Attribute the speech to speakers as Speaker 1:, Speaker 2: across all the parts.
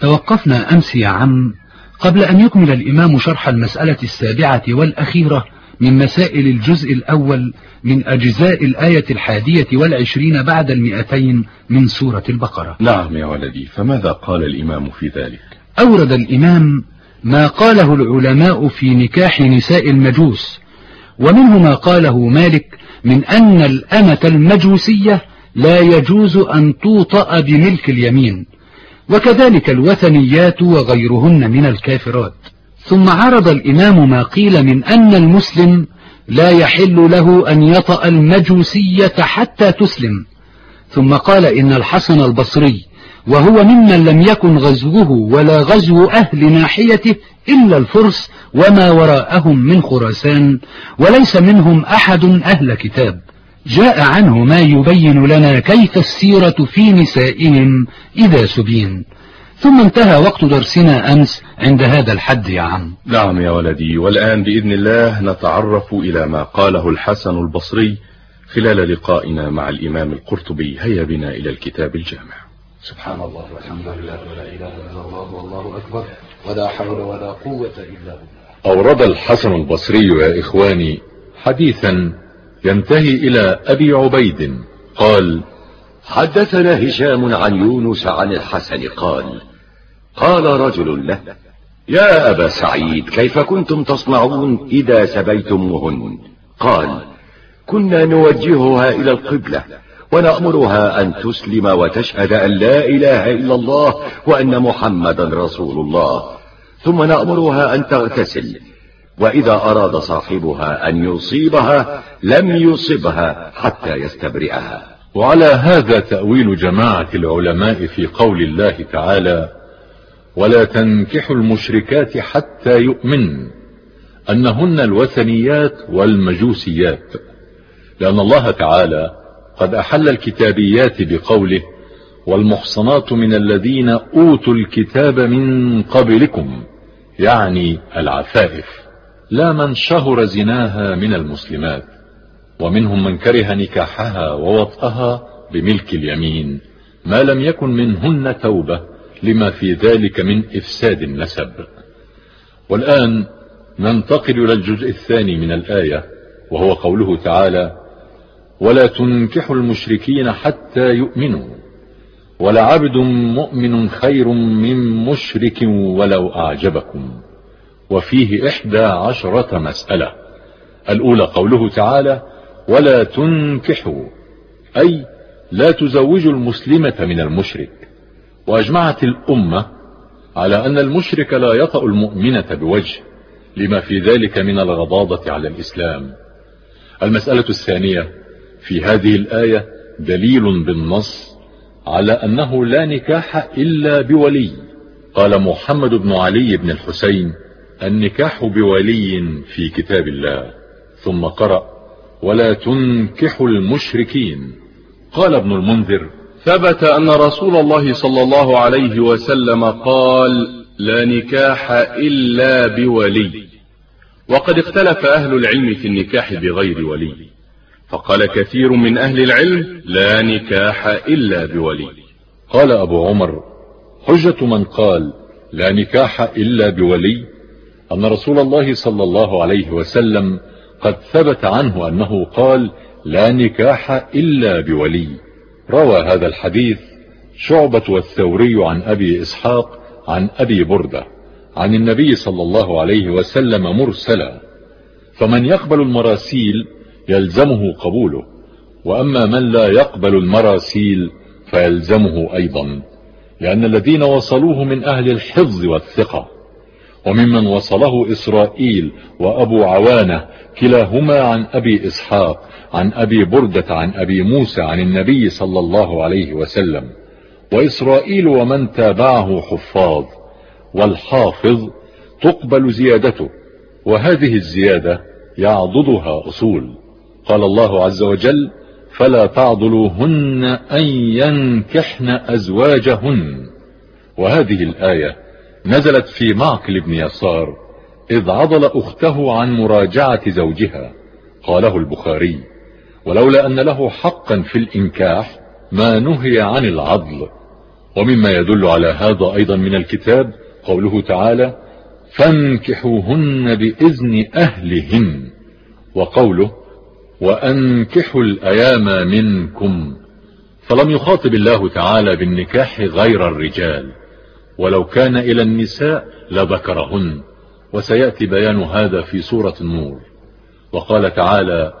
Speaker 1: توقفنا أمس يا عم قبل أن يكمل الإمام شرح المسألة السابعة والأخيرة من مسائل الجزء الأول من أجزاء الآية الحادية والعشرين بعد المئتين من سورة البقرة.
Speaker 2: نعم يا ولدي فماذا قال الإمام في ذلك؟
Speaker 1: أورد الإمام ما قاله العلماء في نكاح نساء المجوس ومنه ما قاله مالك من أن الأمة المجوسية لا يجوز أن توطأ بملك اليمين. وكذلك الوثنيات وغيرهن من الكافرات. ثم عرض الإمام ما قيل من أن المسلم لا يحل له أن يطأ المجوسية حتى تسلم. ثم قال إن الحسن البصري وهو ممن لم يكن غزوه ولا غزو أهل ناحيته إلا الفرس وما وراءهم من خراسان وليس منهم أحد أهل كتاب. جاء عنه ما يبين لنا كيف السيرة في نسائهم إذا سبين. ثم انتهى وقت درسنا أمس عند هذا الحد يا عم.
Speaker 2: نعم يا ولدي والآن بإذن الله نتعرف إلى ما قاله الحسن البصري خلال لقائنا مع الإمام القرطبي. هيا بنا إلى الكتاب الجامع.
Speaker 3: سبحان الله والحمد لله ولا إله إلا الله والله أكبر ولا حول ولا قوة إلا بالله.
Speaker 4: أورد الحسن البصري يا إخواني حديثا ينتهي إلى أبي عبيد. قال
Speaker 5: حدثنا هشام عن يونس عن الحسن قال قال رجل له يا أبا سعيد كيف كنتم تصنعون إذا سبيتموهن؟ قال كنا نوجهها إلى القبلة ونأمرها أن تسلم وتشهد أن لا إله إلا الله وأن محمدا رسول الله. ثم نأمرها أن تغتسل. وإذا أراد صاحبها أن يصيبها لم يصبها حتى يستبرئها.
Speaker 4: وعلى هذا تأويل جماعة العلماء في قول الله تعالى ولا تنكحوا المشركات حتى يؤمن أنهن الوثنيات والمجوسيات. لأن الله تعالى قد أحل الكتابيات بقوله والمحصنات من الذين أوتوا الكتاب من قبلكم يعني العفائف. لا من شهر زناها من المسلمات ومنهم من كره نكاحها ووطئها بملك اليمين ما لم يكن منهن توبة لما في ذلك من إفساد النسب. والآن ننتقل إلى الجزء الثاني من الآية وهو قوله تعالى ولا تنكحوا المشركين حتى يؤمنوا ولعبد مؤمن خير من مشرك ولو أعجبكم وفيه إحدى عشرة مسألة. الأولى قوله تعالى ولا تنكحوا أي لا تزوجوا المسلمة من المشرك وأجمعت الأمة على أن المشرك لا يطأ المؤمنة بوجه لما في ذلك من الغضاضة على الإسلام. المسألة الثانية في هذه الآية دليل بالنص على أنه لا نكاح إلا بولي قال محمد بن علي بن الحسين النكاح بولي في كتاب الله. ثم قرأ ولا تنكحوا المشركين. قال ابن المنذر
Speaker 2: ثبت أن رسول الله صلى الله عليه وسلم قال لا نكاح إلا بولي. وقد اختلف أهل العلم في النكاح بغير ولي. فقال كثير من أهل العلم لا نكاح إلا بولي.
Speaker 4: قال أبو عمر حجة من قال لا نكاح إلا بولي أن رسول الله صلى الله عليه وسلم قد ثبت عنه أنه قال لا نكاح إلا بولي روى هذا الحديث شعبة والثوري عن أبي إسحاق عن أبي بردة عن النبي صلى الله عليه وسلم مرسلا فمن يقبل المراسيل يلزمه قبوله وأما من لا يقبل المراسيل فيلزمه أيضا لأن الذين وصلوه من أهل الحفظ والثقة وممن وصله إسرائيل وأبو عوانة كلاهما عن أبي إسحاق عن أبي بردة عن أبي موسى عن النبي صلى الله عليه وسلم. وإسرائيل ومن تابعه حفاظ والحافظ تقبل زيادته وهذه الزيادة يعضدها أصول. قال الله عز وجل فلا تعضلوهن أن ينكحن أزواجهن وهذه الآية نزلت في معقل بن يسار إذ عضل أخته عن مراجعة زوجها قاله البخاري ولولا أن له حقا في الإنكاح ما نهي عن العضل. ومما يدل على هذا أيضا من الكتاب قوله تعالى فانكحوهن بإذن أهلهن وقوله وأنكحوا الأيام منكم فلم يخاطب الله تعالى بالنكاح غير الرجال. ولو كان إلى النساء لذكرهن. وسيأتي بيان هذا في سورة النور. وقال تعالى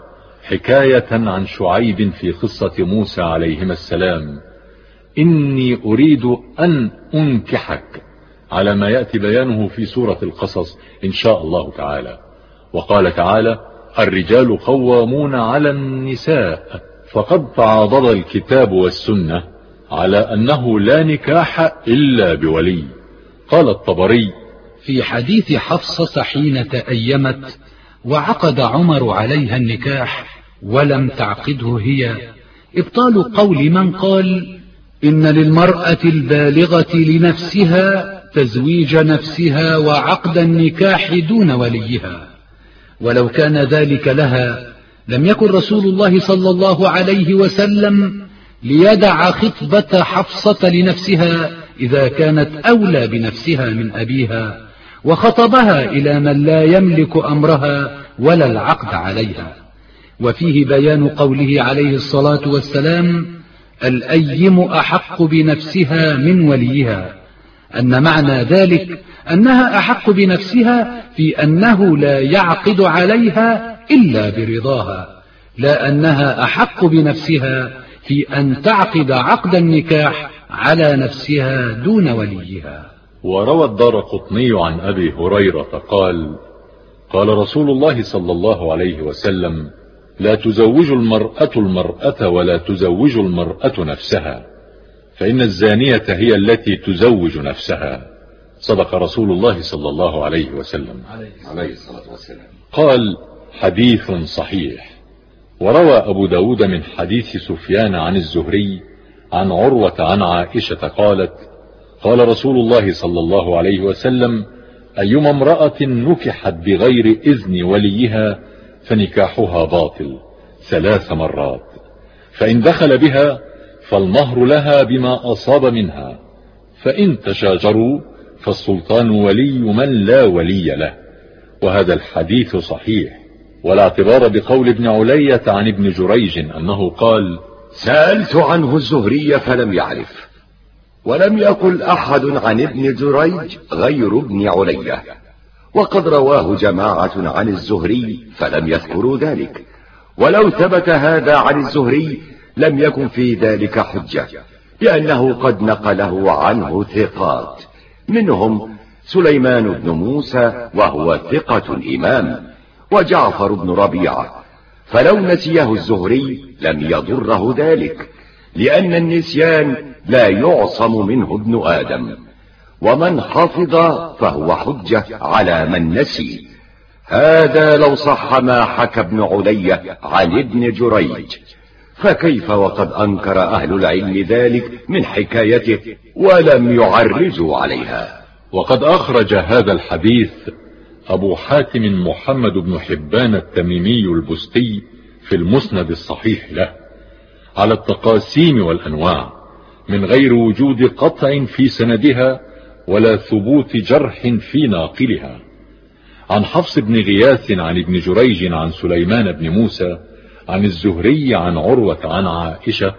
Speaker 4: حكاية عن شعيب في قصة موسى عليهما السلام. إني أريد أن أنكحك. على ما يأتي بيانه في سورة القصص إن شاء الله تعالى. وقال تعالى الرجال قوامون على النساء فقد تعاضد الكتاب والسنة. على أنه لا نكاح إلا بولي. قال الطبري
Speaker 1: في حديث حفصة حين تأيمت وعقد عمر عليها النكاح ولم تعقده هي. إبطال قول من قال إن للمرأة البالغة لنفسها تزويج نفسها وعقد النكاح دون وليها. ولو كان ذلك لها لم يكن رسول الله صلى الله عليه وسلم ليدع خطبة حفصة لنفسها إذا كانت أولى بنفسها من أبيها وخطبها إلى من لا يملك أمرها ولا العقد عليها. وفيه بيان قوله عليه الصلاة والسلام الأيم أحق بنفسها من وليها. أن معنى ذلك أنها أحق بنفسها في أنه لا يعقد عليها إلا برضاها لا أنها أحق بنفسها في أن تعقد عقد النكاح على نفسها دون وليها.
Speaker 4: وروى الدار قطني عن أبي هريرة قال قال رسول الله صلى الله عليه وسلم لا تزوج المرأة المرأة ولا تزوج المرأة نفسها فإن الزانية هي التي تزوج نفسها. صدق رسول الله صلى الله عليه وسلم.
Speaker 5: عليه الصلاة والسلام.
Speaker 4: قال حديث صحيح. وروى أبو داود من حديث سفيان عن الزهري عن عروة عن عائشة قالت قال رسول الله صلى الله عليه وسلم أيما امرأة نكحت بغير إذن وليها فنكاحها باطل ثلاث مرات فإن دخل بها فالمهر لها بما أصاب منها فإن تشاجروا فالسلطان ولي من لا ولي له وهذا الحديث صحيح. ولا اعتبار بقول ابن علية عن ابن جريج أنه قال
Speaker 5: سألت عنه الزهري فلم يعرف ولم يقل أحد عن ابن جريج غير ابن علية وقد رواه جماعة عن الزهري فلم يذكروا ذلك ولو ثبت هذا عن الزهري لم يكن في ذلك حجة لأنه قد نقله عنه ثقات منهم سليمان بن موسى وهو ثقة إمام وجعفر بن ربيعة. فلو نسيه الزهري لم يضره ذلك لأن النسيان لا يعصم منه ابن آدم. ومن حفظ فهو حجة على من نسي. هذا لو صح ما حكى ابن علي عن ابن جريج. فكيف وقد أنكر أهل العلم ذلك من حكايته ولم يعرجوا عليها؟
Speaker 4: وقد أخرج هذا الحديث أبو حاتم محمد بن حبان التميمي البستي في المسند الصحيح له على التقاسيم والأنواع من غير وجود قطع في سندها ولا ثبوت جرح في ناقلها. عن حفص بن غياث عن ابن جريج عن سليمان بن موسى عن الزهري عن عروة عن عائشة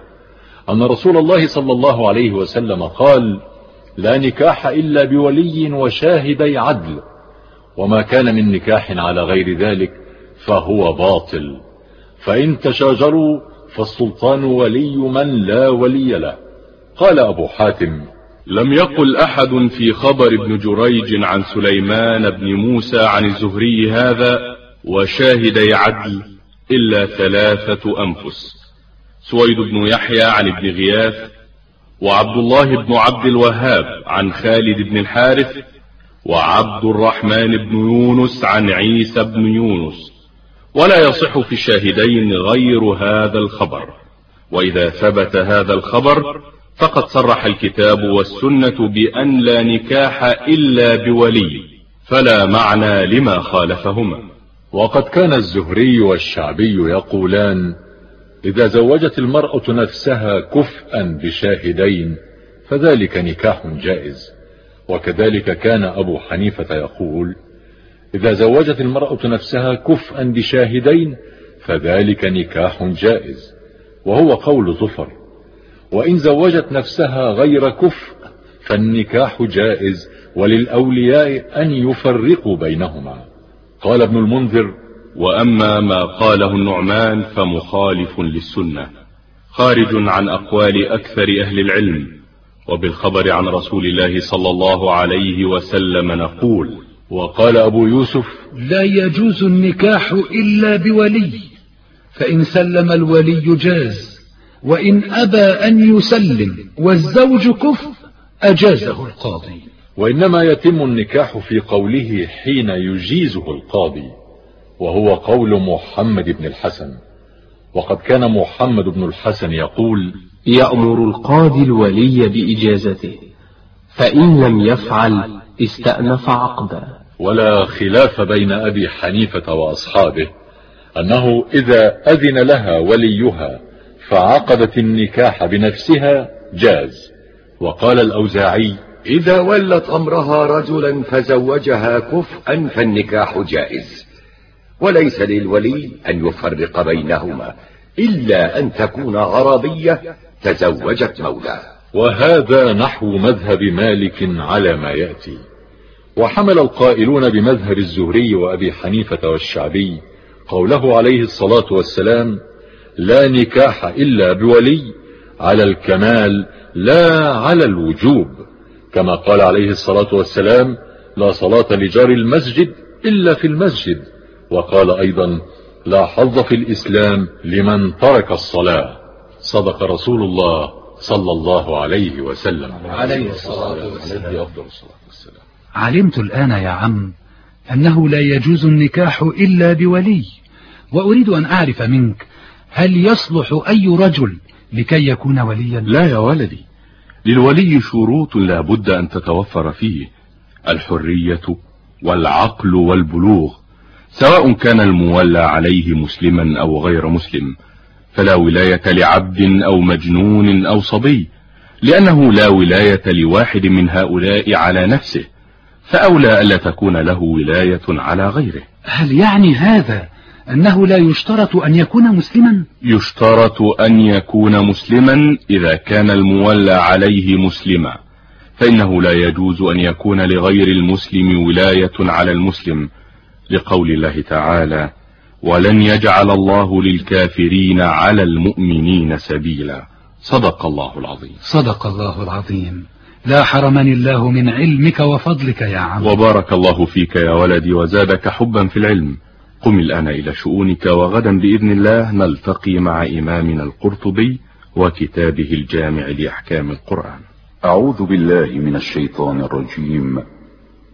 Speaker 4: أن رسول الله صلى الله عليه وسلم قال لا نكاح إلا بولي وشاهدي عدل وما كان من نكاح على غير ذلك فهو باطل. فإن تشاجروا فالسلطان ولي من لا ولي له. قال أبو حاتم
Speaker 2: لم يقل أحد في خبر ابن جريج عن سليمان بن موسى عن الزهري هذا وشاهدي عدل إلا ثلاثة أنفس. سويد بن يحيى عن ابن غياث وعبد الله بن عبد الوهاب عن خالد بن الحارث وعبد الرحمن بن يونس عن عيسى بن يونس. ولا يصح في الشاهدين غير هذا الخبر. وإذا ثبت هذا الخبر فقد صرح الكتاب والسنة بأن لا نكاح إلا بولي فلا معنى لما خالفهما.
Speaker 4: وقد كان الزهري والشعبي يقولان إذا زوجت المرأة نفسها كفءا بشاهدين فذلك نكاح جائز. وكذلك كان أبو حنيفة يقول إذا زوجت المرأة نفسها كفءا بشاهدين فذلك نكاح جائز وهو قول زفر وإن زوجت نفسها غير كفء فالنكاح جائز وللأولياء أن يفرقوا بينهما. قال ابن المنذر
Speaker 2: وأما ما قاله النعمان فمخالف للسنة خارج عن أقوال أكثر أهل العلم. وبالخبر عن رسول الله صلى الله عليه وسلم نقول
Speaker 4: وقال أبو يوسف
Speaker 1: لا يجوز النكاح إلا بولي فإن سلم الولي جاز وإن أبى أن يسلم والزوج كف أجازه القاضي.
Speaker 4: وإنما يتم النكاح في قوله حين يجيزه القاضي وهو قول محمد بن الحسن. وقد كان محمد بن الحسن يقول
Speaker 6: يأمر القاضي الولي بإجازته فإن لم يفعل استأنف عقدا.
Speaker 4: ولا خلاف بين أبي حنيفة وأصحابه أنه إذا أذن لها وليها فعقدت النكاح بنفسها جاز. وقال الأوزاعي
Speaker 5: إذا ولت أمرها رجلا فزوجها كفءا فالنكاح جائز. وليس للولي أن يفرق بينهما إلا أن تكون عربية تزوجت مولاه.
Speaker 4: وهذا نحو مذهب مالك على ما يأتي. وحمل القائلون بمذهب الزهري وأبي حنيفة والشعبي قوله عليه الصلاة والسلام لا نكاح إلا بولي على الكمال لا على الوجوب. كما قال عليه الصلاة والسلام لا صلاة لجار المسجد إلا في المسجد. وقال أيضا لا حظ في الإسلام لمن ترك الصلاة. صدق رسول الله صلى الله عليه وسلم.
Speaker 3: عليه الصلاة والسلام.
Speaker 1: علمت الآن يا عم أنه لا يجوز النكاح إلا بولي وأريد أن أعرف منك هل يصلح أي رجل لكي يكون وليا؟
Speaker 2: لا يا ولدي للولي شروط لا بد أن تتوفر فيه الحرية والعقل والبلوغ. سواء كان المولى عليه مسلما أو غير مسلم فلا ولاية لعبد أو مجنون أو صبي لأنه لا ولاية لواحد من هؤلاء على نفسه فأولى ألا تكون له ولاية على غيره.
Speaker 1: هل يعني هذا أنه لا يشترط أن يكون مسلما؟
Speaker 2: يشترط أن يكون مسلما إذا كان المولى عليه مسلما فإنه لا يجوز أن يكون لغير المسلم ولاية على المسلم لقول الله تعالى ولن يجعل الله للكافرين على المؤمنين سبيلا. صدق الله العظيم.
Speaker 1: صدق الله العظيم. لا حرمني الله من علمك وفضلك يا عم.
Speaker 2: وبارك الله فيك يا ولدي وزادك حبا في العلم. قم الآن إلى شؤونك وغدا بإذن الله نلتقي مع إمامنا القرطبي وكتابه الجامع لأحكام القرآن.
Speaker 7: أعوذ بالله من الشيطان الرجيم.